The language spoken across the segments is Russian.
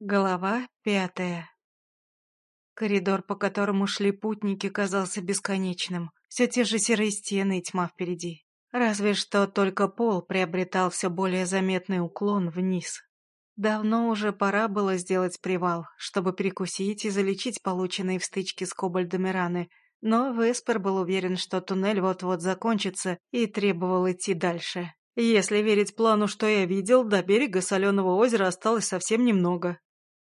Глава пятая Коридор, по которому шли путники, казался бесконечным. Все те же серые стены и тьма впереди. Разве что только пол приобретал все более заметный уклон вниз. Давно уже пора было сделать привал, чтобы перекусить и залечить полученные в стычке с кобальдами раны, но Веспер был уверен, что туннель вот-вот закончится и требовал идти дальше. Если верить плану, что я видел, до берега Соленого озера осталось совсем немного.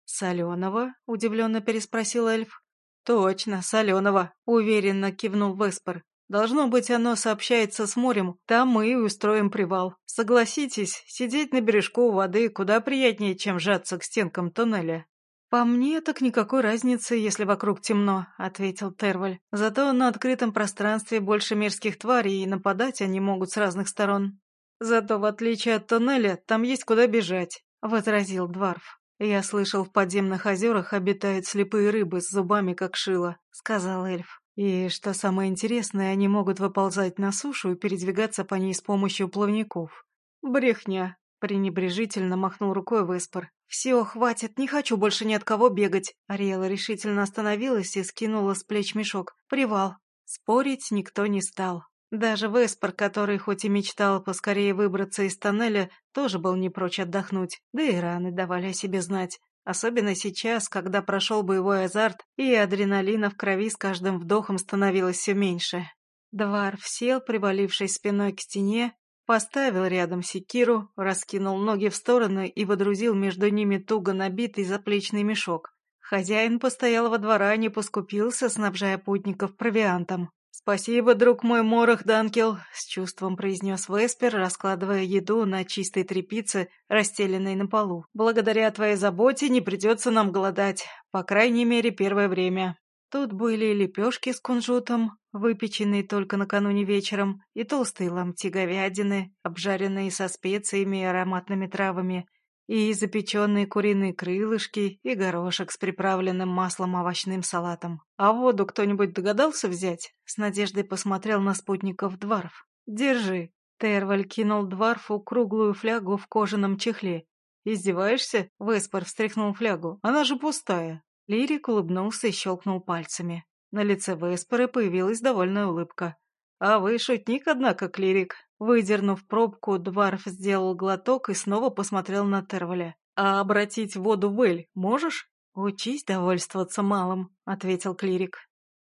«Соленого?» — удивленно переспросил эльф. «Точно, соленого», — уверенно кивнул Веспер. «Должно быть, оно сообщается с морем, там мы и устроим привал. Согласитесь, сидеть на бережку у воды куда приятнее, чем сжаться к стенкам туннеля». «По мне, так никакой разницы, если вокруг темно», — ответил Терваль. «Зато на открытом пространстве больше мерзких тварей, и нападать они могут с разных сторон». «Зато, в отличие от туннеля, там есть куда бежать», — возразил Дварф. «Я слышал, в подземных озерах обитают слепые рыбы с зубами, как шило», — сказал эльф. «И, что самое интересное, они могут выползать на сушу и передвигаться по ней с помощью плавников». «Брехня», — пренебрежительно махнул рукой Веспор. «Все, хватит, не хочу больше ни от кого бегать». Ариэла решительно остановилась и скинула с плеч мешок. «Привал». Спорить никто не стал. Даже Веспор, который хоть и мечтал поскорее выбраться из тоннеля, тоже был не прочь отдохнуть, да и раны давали о себе знать. Особенно сейчас, когда прошел боевой азарт, и адреналина в крови с каждым вдохом становилось все меньше. Дварф сел, привалившись спиной к стене, поставил рядом секиру, раскинул ноги в стороны и водрузил между ними туго набитый заплечный мешок. Хозяин постоялого двора не поскупился, снабжая путников провиантом. «Спасибо, друг мой Морох Данкел», — с чувством произнес Веспер, раскладывая еду на чистой тряпице, расстеленной на полу. «Благодаря твоей заботе не придется нам голодать, по крайней мере, первое время». Тут были лепешки с кунжутом, выпеченные только накануне вечером, и толстые ломти говядины, обжаренные со специями и ароматными травами, и запеченные куриные крылышки, и горошек с приправленным маслом овощным салатом. А воду кто-нибудь догадался взять? С надеждой посмотрел на спутников Дварф. «Держи». Терваль кинул Дварфу круглую флягу в кожаном чехле. «Издеваешься?» — Веспор встряхнул флягу. «Она же пустая». Лирик улыбнулся и щелкнул пальцами. На лице Веспора появилась довольная улыбка. «А вы шутник, однако, клирик. Выдернув пробку, Дварф сделал глоток и снова посмотрел на Терваля. «А обратить воду в эль можешь?» «Учись довольствоваться малым», — ответил клирик.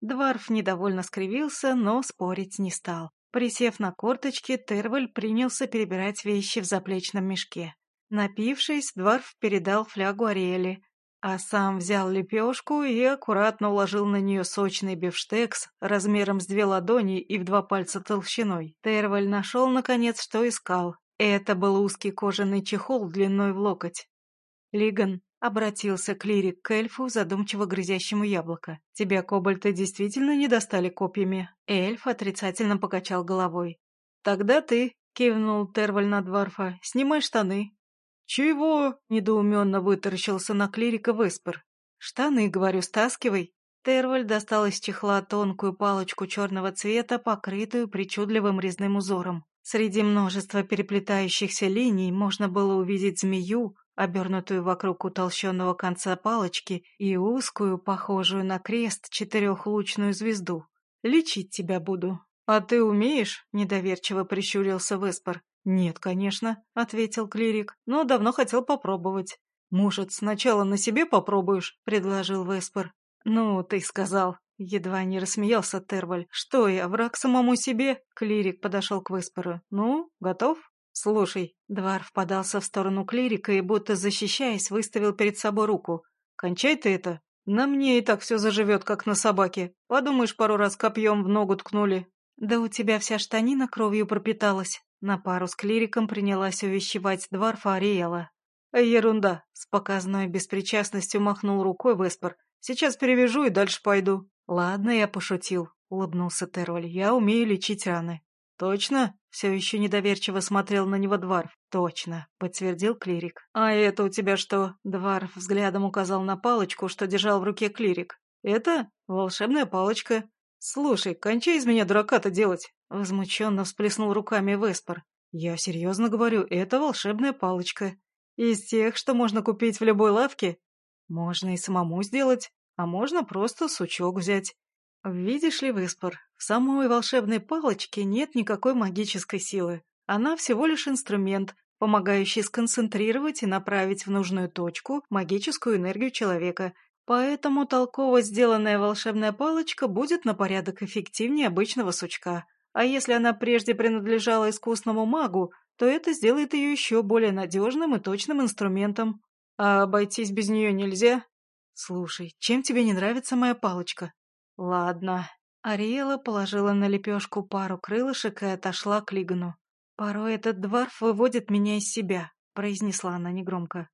Дварф недовольно скривился, но спорить не стал. Присев на корточки, Терваль принялся перебирать вещи в заплечном мешке. Напившись, Дварф передал флягу Ариэле, а сам взял лепешку и аккуратно уложил на нее сочный бифштекс размером с две ладони и в два пальца толщиной. Терваль нашел, наконец, что искал. Это был узкий кожаный чехол длиной в локоть. Лиган обратился клирик к эльфу, задумчиво грызящему яблоко. «Тебя кобальты действительно не достали копьями?» Эльф отрицательно покачал головой. «Тогда ты», — кивнул Терваль на Дварфа, — «снимай штаны, «Чего?» — недоуменно вытаращился на клирика Веспер. «Штаны, говорю, стаскивай». Терваль достал из чехла тонкую палочку черного цвета, покрытую причудливым резным узором. Среди множества переплетающихся линий можно было увидеть змею, обернутую вокруг утолщенного конца палочки, и узкую, похожую на крест, четырехлучную звезду. «Лечить тебя буду». «А ты умеешь?» — недоверчиво прищурился Веспер. «Нет, конечно», — ответил клирик, — «но давно хотел попробовать». «Может, сначала на себе попробуешь?» — предложил Веспер. «Ну, ты сказал». Едва не рассмеялся Терваль. «Что я, враг самому себе?» Клирик подошел к Весперу. «Ну, готов?» «Слушай». Дварф подался в сторону клирика и, будто защищаясь, выставил перед собой руку. «Кончай ты это. На мне и так все заживет, как на собаке. Подумаешь, пару раз копьем в ногу ткнули». «Да у тебя вся штанина кровью пропиталась», на пару с клириком принялась увещевать Дварфа Ариэла. «Ерунда!» — с показной беспричастностью махнул рукой Веспер. «Сейчас перевяжу и дальше пойду». «Ладно, я пошутил», — улыбнулся Терваль. «Я умею лечить раны». «Точно?» — все еще недоверчиво смотрел на него Дварф. «Точно», — подтвердил клирик. «А это у тебя что?» — Дварф взглядом указал на палочку, что держал в руке клирик. «Это волшебная палочка. Слушай, кончай из меня дурака-то делать. Возмущенно всплеснул руками Веспор. «Я серьезно говорю, это волшебная палочка. Из тех, что можно купить в любой лавке?» Можно и самому сделать, а можно просто сучок взять. Видишь ли, Веспор, в самой волшебной палочке нет никакой магической силы. Она всего лишь инструмент, помогающий сконцентрировать и направить в нужную точку магическую энергию человека. Поэтому толково сделанная волшебная палочка будет на порядок эффективнее обычного сучка. А если она прежде принадлежала искусному магу, то это сделает ее еще более надежным и точным инструментом. А обойтись без нее нельзя? Слушай, чем тебе не нравится моя палочка? Ладно. Ариэла положила на лепешку пару крылышек и отошла к Лигану. «Порой этот дворф выводит меня из себя», — произнесла она негромко.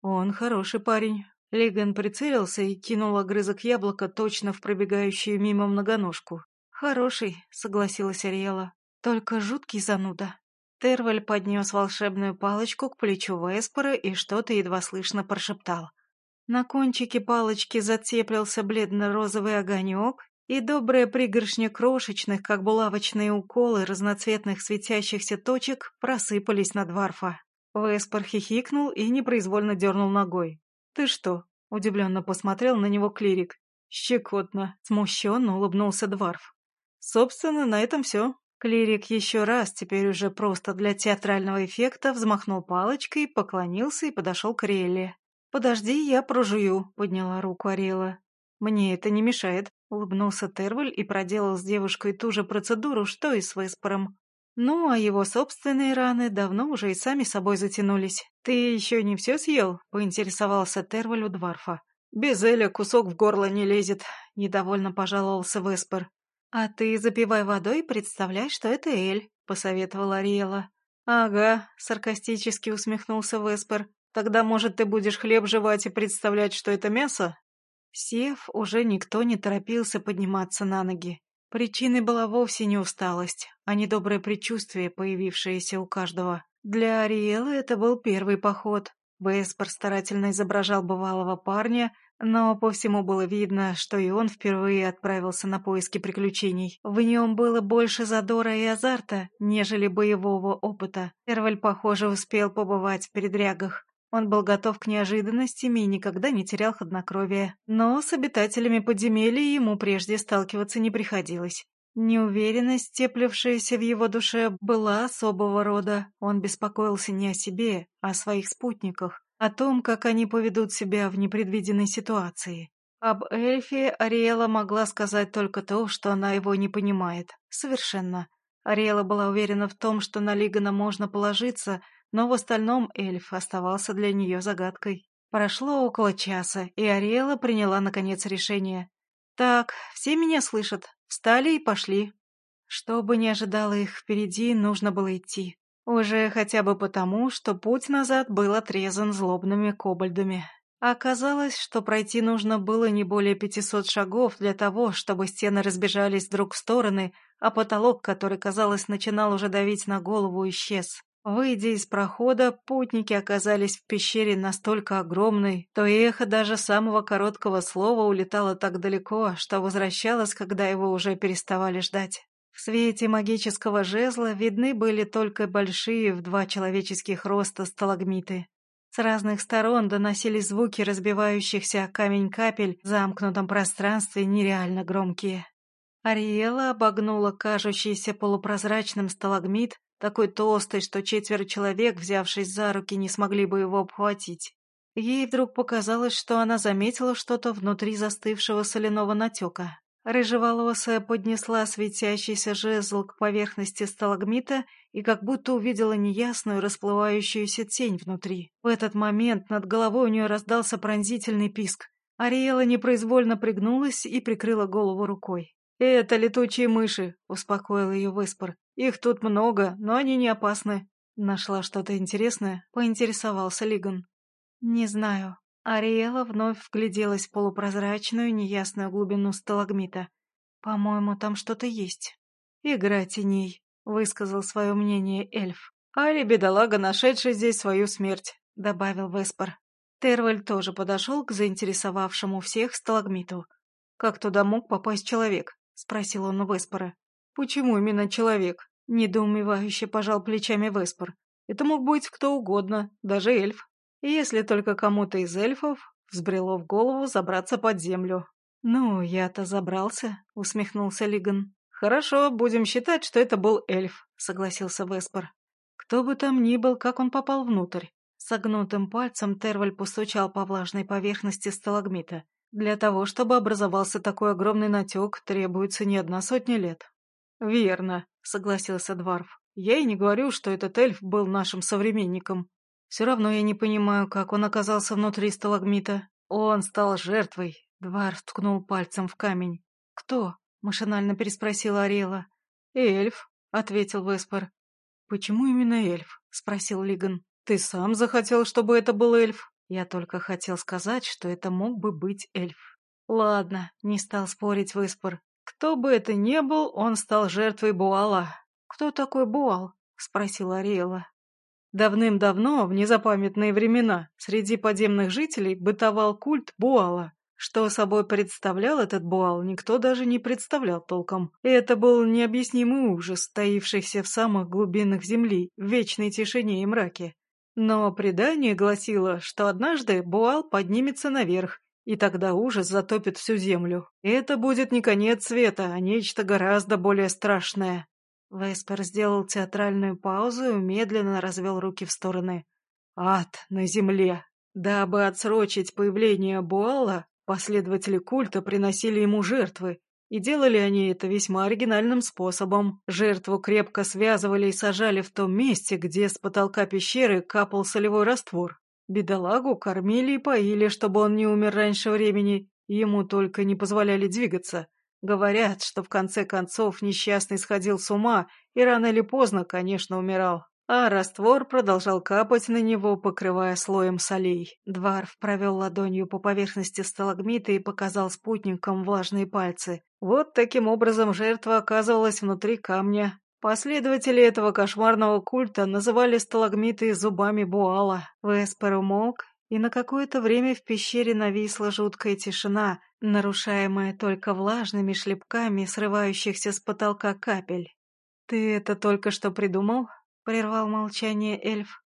«Он хороший парень». Лиган прицелился и кинул огрызок яблока точно в пробегающую мимо многоножку. «Хороший», — согласилась Ариэла. «Только жуткий зануда». Терваль поднес волшебную палочку к плечу Веспора и что-то едва слышно прошептал. На кончике палочки зацеплился бледно-розовый огонек, и добрая пригоршня крошечных, как булавочные уколы, разноцветных светящихся точек просыпались на дворфа. Веспор хихикнул и непроизвольно дернул ногой. «Ты что?» — удивленно посмотрел на него клирик. «Щекотно!» — смущенно улыбнулся дворф. «Собственно, на этом все». Клирик еще раз, теперь уже просто для театрального эффекта, взмахнул палочкой, поклонился и подошел к Релле. «Подожди, я прожую», — подняла руку Арела. «Мне это не мешает», — улыбнулся Терваль и проделал с девушкой ту же процедуру, что и с Веспором. Ну, а его собственные раны давно уже и сами собой затянулись. «Ты еще не все съел?» — поинтересовался Терваль у Дварфа. «Без Эля кусок в горло не лезет», — недовольно пожаловался Веспор. «А ты запивай водой и представляй, что это Эль», — посоветовала Ариэла. «Ага», — саркастически усмехнулся Веспор. «Тогда, может, ты будешь хлеб жевать и представлять, что это мясо?» Сев, уже никто не торопился подниматься на ноги. Причиной была вовсе не усталость, а недоброе предчувствие, появившееся у каждого. Для Ариэлы это был первый поход. Беспор старательно изображал бывалого парня, но по всему было видно, что и он впервые отправился на поиски приключений. В нем было больше задора и азарта, нежели боевого опыта. Эрваль, похоже, успел побывать в передрягах. Он был готов к неожиданностям и никогда не терял хладнокровия. Но с обитателями подземелья ему прежде сталкиваться не приходилось. Неуверенность, теплившаяся в его душе, была особого рода. Он беспокоился не о себе, а о своих спутниках, о том, как они поведут себя в непредвиденной ситуации. Об эльфе Ариэла могла сказать только то, что она его не понимает. Совершенно. Ариэла была уверена в том, что на Лигана можно положиться, но в остальном эльф оставался для нее загадкой. Прошло около часа, и Ариэла приняла, наконец, решение. «Так, все меня слышат. Встали и пошли». Что бы ни ожидало их впереди, нужно было идти. Уже хотя бы потому, что путь назад был отрезан злобными кобальдами. Оказалось, что пройти нужно было не более пятисот шагов для того, чтобы стены разбежались друг в стороны, а потолок, который, казалось, начинал уже давить на голову, исчез. Выйдя из прохода, путники оказались в пещере настолько огромной, то эхо даже самого короткого слова улетало так далеко, что возвращалось, когда его уже переставали ждать. В свете магического жезла видны были только большие в два человеческих роста сталагмиты. С разных сторон доносились звуки разбивающихся камень капель в замкнутом пространстве нереально громкие. Ариэла обогнула кажущийся полупрозрачным сталагмит такой толстый, что четверо человек, взявшись за руки, не смогли бы его обхватить. Ей вдруг показалось, что она заметила что-то внутри застывшего соляного натека. Рыжеволосая поднесла светящийся жезл к поверхности сталагмита и как будто увидела неясную расплывающуюся тень внутри. В этот момент над головой у нее раздался пронзительный писк. Ариэла непроизвольно пригнулась и прикрыла голову рукой. «Это летучие мыши», — успокоил ее Веспор. «Их тут много, но они не опасны». Нашла что-то интересное, поинтересовался Лиган. «Не знаю». Ариэла вновь вгляделась в полупрозрачную, неясную глубину сталагмита. «По-моему, там что-то есть». «Игра теней», — высказал свое мнение эльф. «Али бедолага, нашедший здесь свою смерть», — добавил Веспор. Терваль тоже подошел к заинтересовавшему всех сталагмиту. «Как туда мог попасть человек?» — спросил он у Веспора. «Почему именно человек?» — недоумевающе пожал плечами Веспор. «Это мог быть кто угодно, даже эльф. Если только кому-то из эльфов взбрело в голову забраться под землю. «Ну, я-то забрался», — усмехнулся Лиган. «Хорошо, будем считать, что это был эльф», — согласился Веспер. «Кто бы там ни был, как он попал внутрь?» Согнутым пальцем Терваль постучал по влажной поверхности сталагмита. Для того, чтобы образовался такой огромный натек, требуется не одна сотня лет. «Верно», — согласился Дварф. «Я и не говорю, что этот эльф был нашим современником. Все равно я не понимаю, как он оказался внутри сталагмита. Он стал жертвой». Дварф ткнул пальцем в камень. «Кто?» — машинально переспросила Ариэла. «Эльф», — ответил Веспер. «Почему именно эльф?» — спросил Лиган. «Ты сам захотел, чтобы это был эльф?» Я только хотел сказать, что это мог бы быть эльф. Ладно, не стал спорить Выспор. Кто бы это ни был, он стал жертвой Буала. Кто такой Буал? Спросила Ариэла. Давным-давно, в незапамятные времена, среди подземных жителей бытовал культ Буала. Что собой представлял этот Буал, никто даже не представлял толком. И это был необъяснимый ужас, таившийся в самых глубинах земли, в вечной тишине и мраке. Но предание гласило, что однажды Буал поднимется наверх, и тогда ужас затопит всю землю. И это будет не конец света, а нечто гораздо более страшное. Веспер сделал театральную паузу и медленно развел руки в стороны. Ад на земле. Дабы отсрочить появление Буала, последователи культа приносили ему жертвы, и делали они это весьма оригинальным способом. Жертву крепко связывали и сажали в том месте, где с потолка пещеры капал солевой раствор. Бедолагу кормили и поили, чтобы он не умер раньше времени, ему только не позволяли двигаться. Говорят, что в конце концов несчастный сходил с ума и рано или поздно, конечно, умирал а раствор продолжал капать на него, покрывая слоем солей. Дварф провел ладонью по поверхности сталагмита и показал спутникам влажные пальцы. Вот таким образом жертва оказывалась внутри камня. Последователи этого кошмарного культа называли сталагмиты зубами Буала. Веспер умолк, и на какое-то время в пещере нависла жуткая тишина, нарушаемая только влажными шлепками срывающихся с потолка капель. «Ты это только что придумал?» — прервал молчание эльф.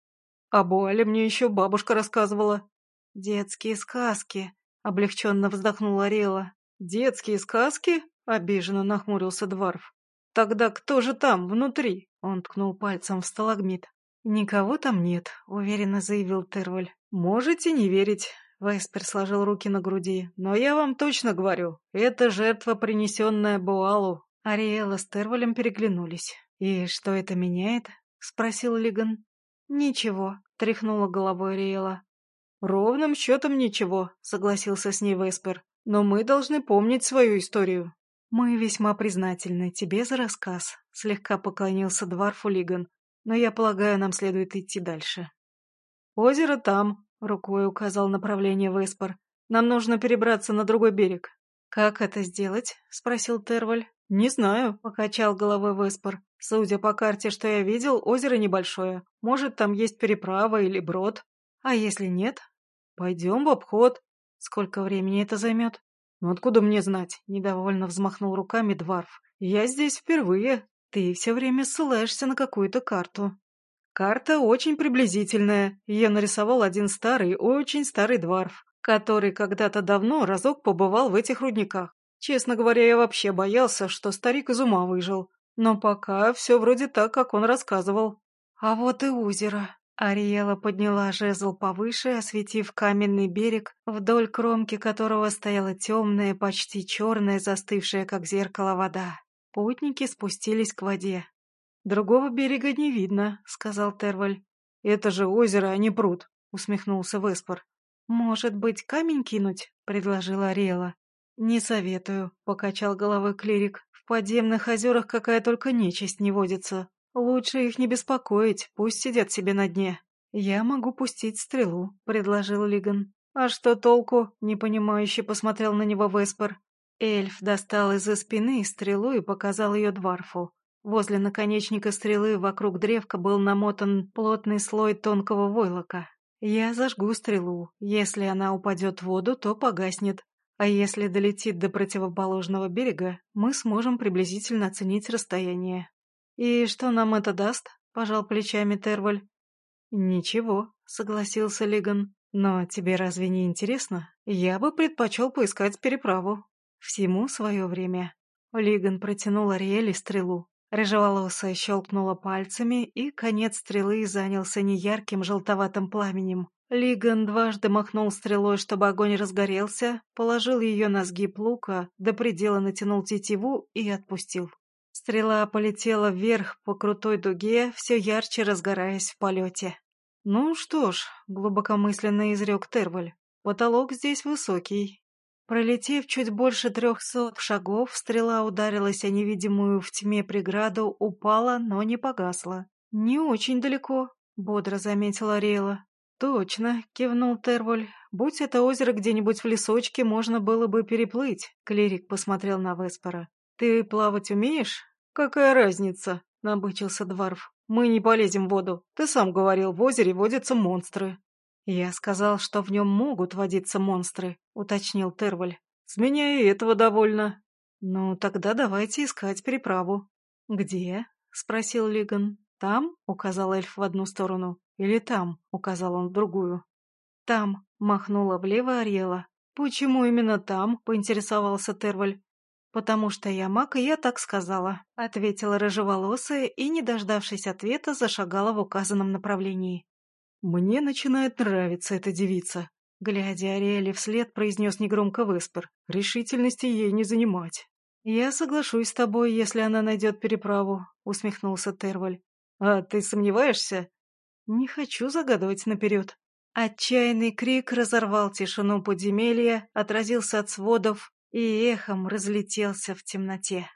«Об Уале мне еще бабушка рассказывала». «Детские сказки», — облегченно вздохнула Рела. «Детские сказки?» — обиженно нахмурился Дварф. «Тогда кто же там, внутри?» — он ткнул пальцем в сталагмит. «Никого там нет», — уверенно заявил Терваль. «Можете не верить», — Веспер сложил руки на груди. «Но я вам точно говорю, это жертва, принесенная Буалу». Ариэла с Тервалем переглянулись. «И что это меняет?» — спросил Лиган. «Ничего», — тряхнула головой Риэла. «Ровным счетом ничего», — согласился с ней Веспер. «Но мы должны помнить свою историю». «Мы весьма признательны тебе за рассказ», — слегка поклонился Дварфу Лиган. «Но я полагаю, нам следует идти дальше». «Озеро там», — рукой указал направление Веспер. «Нам нужно перебраться на другой берег». «Как это сделать?» — спросил Терваль. «Не знаю», — покачал головой Веспер. Судя по карте, что я видел, озеро небольшое. Может, там есть переправа или брод. А если нет? Пойдем в обход. Сколько времени это займет? Ну откуда мне знать? Недовольно взмахнул руками Дварф. Я здесь впервые. Ты все время ссылаешься на какую-то карту. Карта очень приблизительная. Ее нарисовал один старый, очень старый Дварф, который когда-то давно разок побывал в этих рудниках. Честно говоря, я вообще боялся, что старик из ума выжил. Но пока все вроде так, как он рассказывал. А вот и озеро. Ариэла подняла жезл повыше, осветив каменный берег, вдоль кромки которого стояла темная, почти черная, застывшая, как зеркало, вода. Путники спустились к воде. «Другого берега не видно», — сказал Терваль. «Это же озеро, а не пруд», — усмехнулся Веспор. «Может быть, камень кинуть?» — предложила Ариэла. «Не советую», — покачал головой клирик. В подземных озерах какая только нечисть не водится. Лучше их не беспокоить, пусть сидят себе на дне. Я могу пустить стрелу, предложил Лиган. А что толку? Непонимающе посмотрел на него Веспер. Эльф достал из-за спины стрелу и показал ее Дварфу. Возле наконечника стрелы вокруг древка был намотан плотный слой тонкого войлока. Я зажгу стрелу. Если она упадет в воду, то погаснет. А если долетит до противоположного берега, мы сможем приблизительно оценить расстояние. «И что нам это даст?» — пожал плечами Терваль. «Ничего», — согласился Лиган. Но тебе разве не интересно? Я бы предпочел поискать переправу. Всему свое время. Лиган протянул Ариэле стрелу. Рыжеволосая щелкнула пальцами, и конец стрелы занялся неярким желтоватым пламенем. Лиган дважды махнул стрелой, чтобы огонь разгорелся, положил ее на сгиб лука, до предела натянул тетиву и отпустил. Стрела полетела вверх по крутой дуге, все ярче разгораясь в полете. «Ну что ж», — глубокомысленно изрек Терваль, — «потолок здесь высокий, Пролетев чуть больше трехсот шагов, стрела ударилась о невидимую в тьме преграду, упала, но не погасла. «Не очень далеко», — бодро заметила Рейла. «Точно», — кивнул Терволь. «Будь это озеро где-нибудь в лесочке, можно было бы переплыть», — клирик посмотрел на Веспора. «Ты плавать умеешь?» «Какая разница?» — набычился Дварф. «Мы не полезем в воду. Ты сам говорил, в озере водятся монстры». «Я сказал, что в нем могут водиться монстры», — уточнил Терваль. «С меня и этого довольно». «Ну, тогда давайте искать переправу». «Где?» — спросил Лиган. «Там?» — указал эльф в одну сторону. «Или там?» — указал он в другую. «Там», — махнула влево Ариэла. «Почему именно там?» — поинтересовался Терваль. «Потому что я маг, и я так сказала», — ответила рыжеволосая и, не дождавшись ответа, зашагала в указанном направлении. «Мне начинает нравиться эта девица», — глядя Ариэле вслед, произнес негромко Веспер. «Решительности ей не занимать». «Я соглашусь с тобой, если она найдет переправу», — усмехнулся Терваль. «А ты сомневаешься?» «Не хочу загадывать наперед». Отчаянный крик разорвал тишину подземелья, отразился от сводов и эхом разлетелся в темноте.